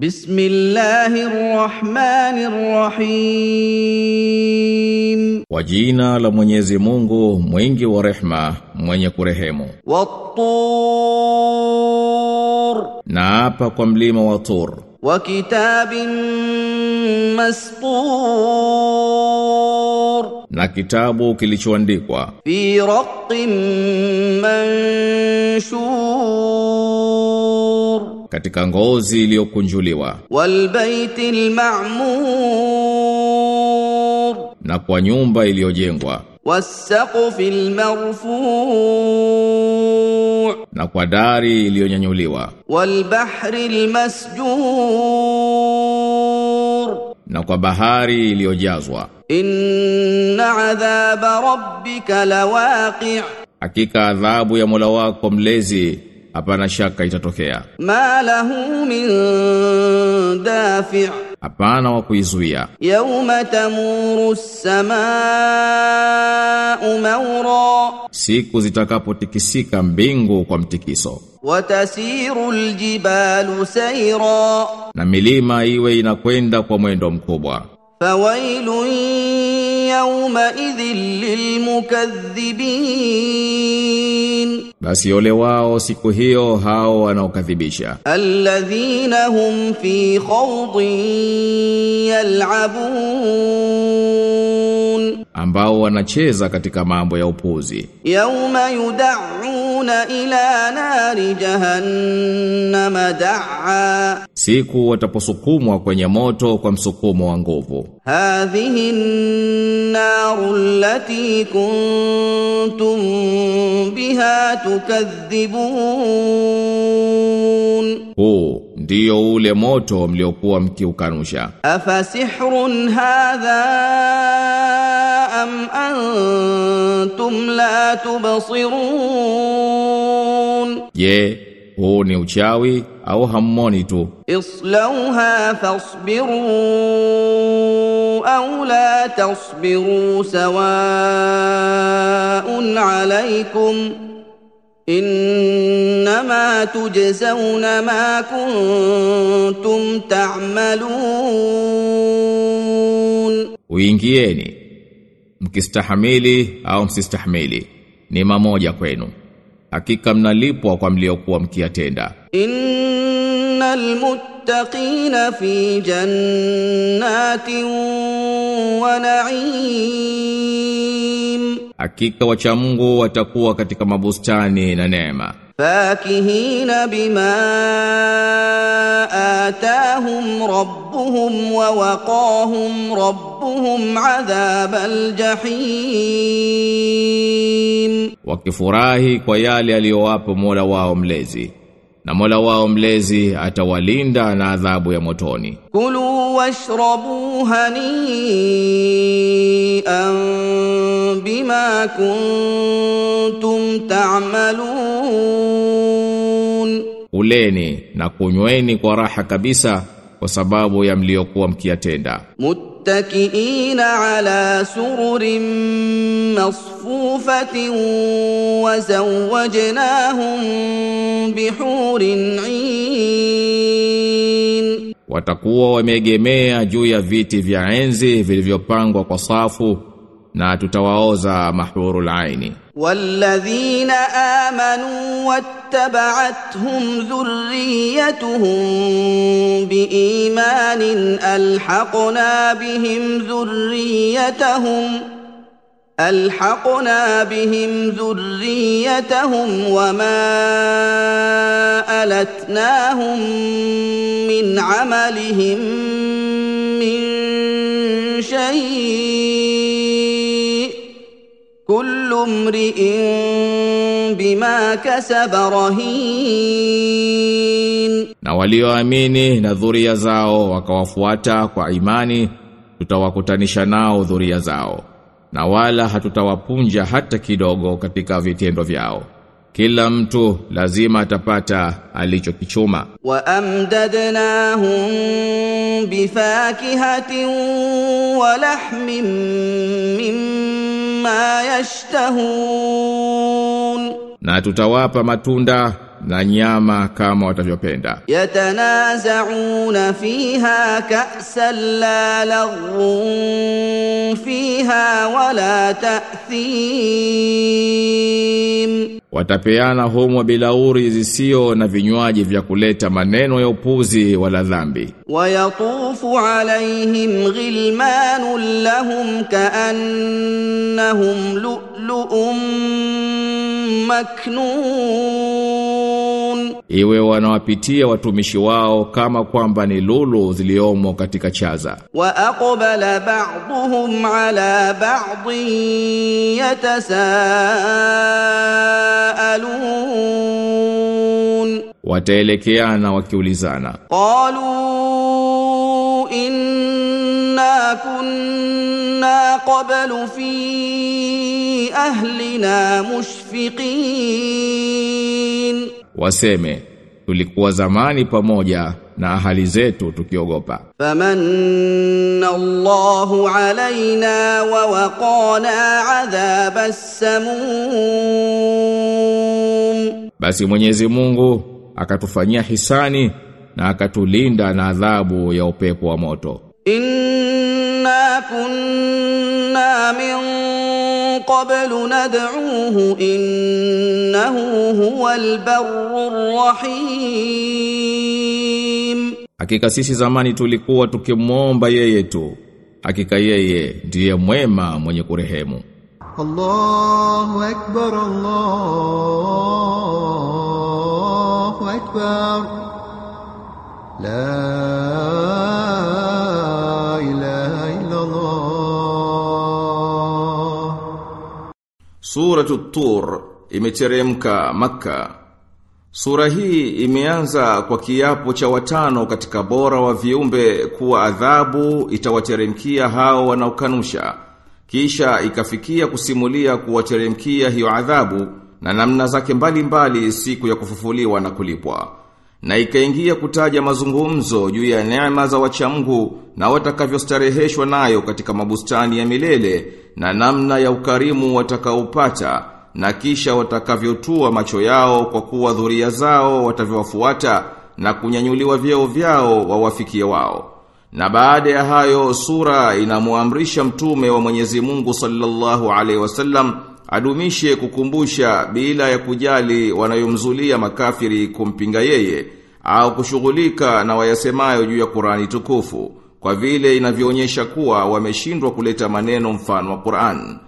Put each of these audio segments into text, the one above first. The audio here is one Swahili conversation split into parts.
Bismillahirrahmanirrahim. Kwa jina la Mwenyezi Mungu, mwingi wa rehma, mwenye kurehemu. Wattur. naapa kwa mlima wa Tur. Wa kitabin mastur. Na kitabu kilichoandikwa. Fi raqin manshur katika ngozi iliyokunjuliwa. Walbaitil ma'mur. Na kwa nyumba iliyojengwa. Wasaqfil marfu' na kwa dari iliyonyanyuliwa. Walbahril masjur. Na kwa bahari iliyojazwa. Inna adhab rabbika lawaqi' hakika adhabu ya Mola wako mlezi hapana shaka itatokea. Ma lahu min dafi' hapana wa kuizuia. Yauma tamuru samaa'u mawra, siku zitakapotikisika mbingu kwa mtikiso. Watasiru aljibalu sayra, na milima iwe inakwenda kwa mwendo mkubwa. فويل يومئذ للمكذبين. بس يولوا سيكو هيو هاو وناكذبشا الذين هم في خوض يلعبون. ambao wanacheza katika mambo ya upuzi. Yauma yudauna ila nari jahannam daa, siku wataposukumwa kwenye moto kwa msukumo wa nguvu. Hadhihi naru allati kuntum biha tukadhibun, huu ndio ule moto mliokuwa mkiukanusha. Afasihrun hadha أم antum la tubsirun Je, huu ni uchawi au hammoni tu? Islauha fasbiru au la tasbiru sawaun alaikum innama tujzauna ma kuntum ta'malun Uingieni mkistahamili au msistahamili ni mamoja kwenu. Hakika mnalipwa kwa mliokuwa mkiyatenda. Innal muttaqina fi jannatin wa na'im. Hakika wacha Mungu watakuwa katika mabustani na neema. فاكهين بما آتاهم ربهم ووقاهم ربهم عذاب الجحيم. Wakifurahi kwa yale aliyowapa Mola wao na Mola wao mlezi atawalinda na adhabu ya motoni. Kulu washrabu hani'an bima kuntum ta'malun, uleni na kunyweni kwa raha kabisa kwa sababu ya mliokuwa mkiyatenda. Muttakiina ala sururin masfufatin wa zawwajnahum bihurin in, watakuwa wameegemea juu ya viti vya enzi vilivyopangwa kwa safu na tutawaoza mahurul aini. والذين آمنوا واتبعتهم ذريتهم بإيمان ألحقنا بهم ذريتهم ألحقنا بهم ذريتهم وما ألتناهم من عملهم كل امرئ بما كسب رهين na walioamini na dhuria zao wakawafuata kwa imani tutawakutanisha nao dhuria zao na wala hatutawapunja hata kidogo katika vitendo vyao kila mtu lazima atapata alichokichuma وأمددناهم بفاكهة ولحم مما يشتهون na tutawapa matunda na nyama kama watavyopenda يتنازعون فيها كأسا لا لغو فيها ولا تأثيم watapeana humo bilauri zisio na vinywaji vya kuleta maneno ya upuzi wala dhambi. Wayatufu alaihim ghilmanu lahum kaannahum lu'lu'um maknun iwe wanawapitia watumishi wao kama kwamba ni lulu ziliomo katika chaza. Wa aqbala ba'dhum ala ba'dhin yatasaalun, wataelekeana wakiulizana. Qalu inna kunna qablu fi ahlina mushfiqin waseme tulikuwa zamani pamoja na ahali zetu tukiogopa. Famanna alaina wa waqana adhaba samum, basi Mwenyezi Mungu akatufanyia hisani na akatulinda na adhabu ya upepo wa moto. In إنا كنا من قبل ندعوه إنه هو البر الرحيم hakika sisi zamani tulikuwa tukimwomba yeye tu hakika yeye ndiye mwema mwenye kurehemu الله أكبر الله أكبر لا إله Suratu Tur imeteremka maka. Sura hii imeanza kwa kiapo cha watano katika bora wa viumbe kuwa adhabu itawateremkia hao wanaokanusha. Kisha ikafikia kusimulia kuwateremkia hiyo adhabu na namna zake mbalimbali siku ya kufufuliwa na kulipwa. Na ikaingia kutaja mazungumzo juu ya neema za wachamgu na watakavyostareheshwa nayo katika mabustani ya milele na namna ya ukarimu watakaopata na kisha watakavyotua macho yao kwa kuwa dhuria zao watavyowafuata na kunyanyuliwa vyeo vyao wawafikie wao. Na baada ya hayo sura inamuamrisha mtume wa Mwenyezi Mungu sallallahu alaihi wasallam adumishe kukumbusha bila ya kujali wanayomzulia makafiri kumpinga yeye au kushughulika na wayasemayo juu ya Qur'ani tukufu kwa vile inavyoonyesha kuwa wameshindwa kuleta maneno mfano wa Qur'an.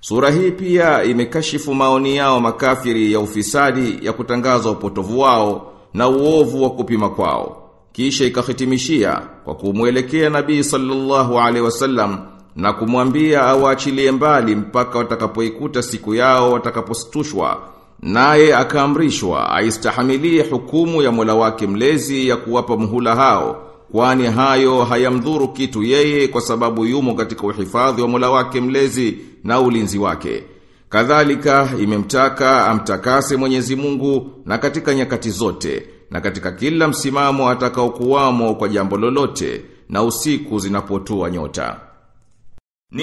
Sura hii pia imekashifu maoni yao makafiri ya ufisadi ya kutangaza upotovu wao na uovu wa kupima kwao. Kisha ikahitimishia kwa kumwelekea Nabii sallallahu alaihi wasallam na kumwambia awaachilie mbali mpaka watakapoikuta siku yao watakapostushwa. Naye akaamrishwa aistahamilie hukumu ya Mola wake mlezi ya kuwapa muhula hao kwani hayo hayamdhuru kitu yeye kwa sababu yumo katika uhifadhi wa Mola wake mlezi na ulinzi wake. Kadhalika imemtaka amtakase Mwenyezi Mungu na katika nyakati zote na katika kila msimamo atakaokuwamo kwa jambo lolote na usiku zinapotua nyota.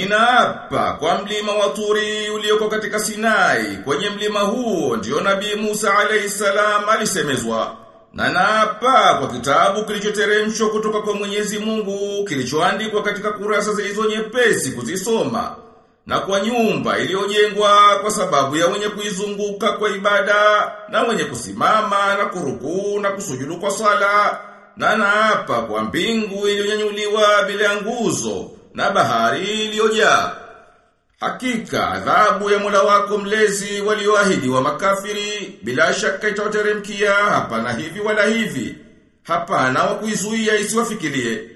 Ninaapa kwa mlima wa Turi ulioko katika Sinai, kwenye mlima huo ndio Nabii Musa alayhisalam alisemezwa. Na naapa kwa kitabu kilichoteremshwa kutoka kwa Mwenyezi Mungu, kilichoandikwa katika kurasa zilizo nyepesi kuzisoma, na kwa nyumba iliyojengwa kwa sababu ya wenye kuizunguka kwa ibada, na wenye kusimama na kurukuu na kusujudu kwa sala, na naapa kwa mbingu iliyonyanyuliwa bila nguzo, na bahari iliyoja Hakika adhabu ya mula wako mlezi walioahidi wa makafiri bila shaka itawateremkia hapana hivi wala hivi. Hapana wa kuizuia isiwafikirie.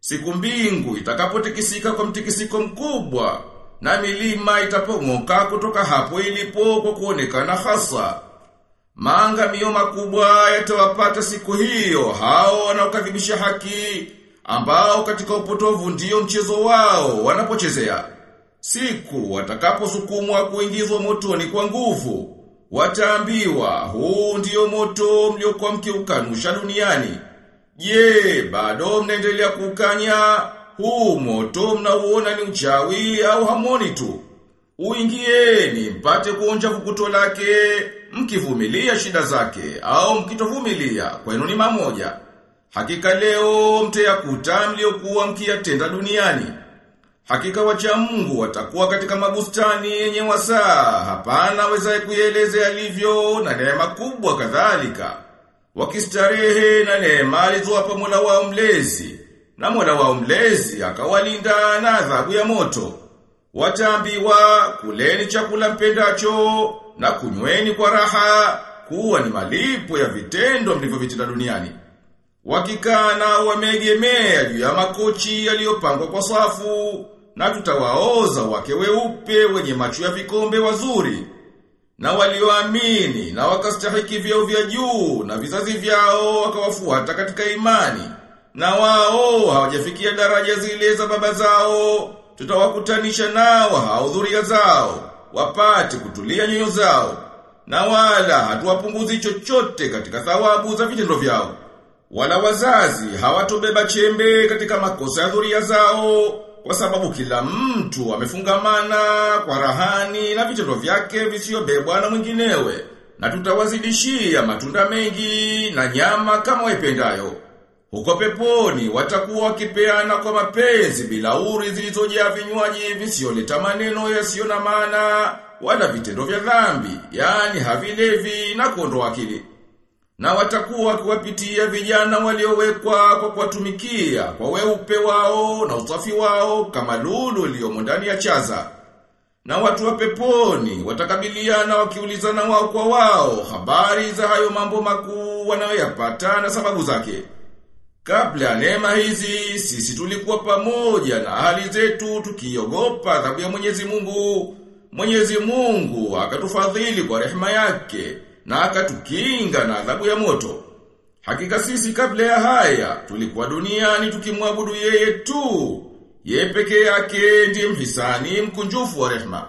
Siku mbingu itakapotikisika kwa mtikisiko mkubwa na milima itapong'oka kutoka hapo ilipo kwa kuonekana hasa. Maangamio makubwa yatawapata siku hiyo hao wanaokadhibisha haki ambao katika upotovu ndiyo mchezo wao wanapochezea. Siku watakaposukumwa kuingizwa motoni kwa nguvu, wataambiwa huu ndiyo moto mliokuwa mkiukanusha duniani. Je, bado mnaendelea kukanya huu moto mnauona ni uchawi au hamoni tu? Uingieni mpate kuonja vukuto lake mkivumilia shida zake au mkitovumilia kwenu ni mamoja. Hakika leo mtayakuta mliokuwa mkiyatenda duniani. Hakika wacha Mungu watakuwa katika mabustani yenye wasaa, hapana wezaye kuieleza yalivyo na neema kubwa kadhalika. Wakistarehe na neema alizowapa Mola wao mlezi, na Mola wao mlezi akawalinda na adhabu ya moto. Wataambiwa kuleni chakula mpendacho na kunyweni kwa raha, kuwa ni malipo ya vitendo mlivyovitenda duniani. Wakikaa nao wameegemea juu ya makochi yaliyopangwa kwa safu, na tutawaoza wake weupe wenye macho ya vikombe wazuri. Na walioamini na wakastahiki vyao vya juu na vizazi vyao wakawafuata katika imani. Na wao hawajafikia daraja zile za baba zao, tutawakutanisha nao haudhuria zao, wapate kutulia nyoyo zao. Na wala hatuwapunguzi chochote katika thawabu za vitendo vyao. Wala wazazi hawatobeba chembe katika makosa ya dhuria zao kwa sababu kila mtu amefungamana kwa rahani na vitendo vyake visiyobebwa na mwinginewe na tutawazidishia matunda mengi na nyama kama waipendayo. Huko peponi watakuwa wakipeana kwa mapenzi bila uri zilizojaa vinywaji visiyoleta maneno yasiyo na maana wala vitendo vya dhambi, yani havilevi na kuondoa akili. Na watakuwa wakiwapitia vijana waliowekwa kwa kuwatumikia kwa weupe wao na usafi wao kama lulu iliyomo ndani ya chaza. Na watu wa peponi watakabiliana wakiulizana wao kwa wao habari za hayo mambo makuu wanayoyapata na sababu zake. Kabla ya neema hizi sisi tulikuwa pamoja na hali zetu tukiogopa adhabu ya Mwenyezi Mungu. Mwenyezi Mungu akatufadhili kwa rehema yake na akatukinga na adhabu ya moto. Hakika sisi kabla ya haya tulikuwa duniani tukimwabudu yeye tu. Yeye peke yake ndiye mhisani mkunjufu wa rehema.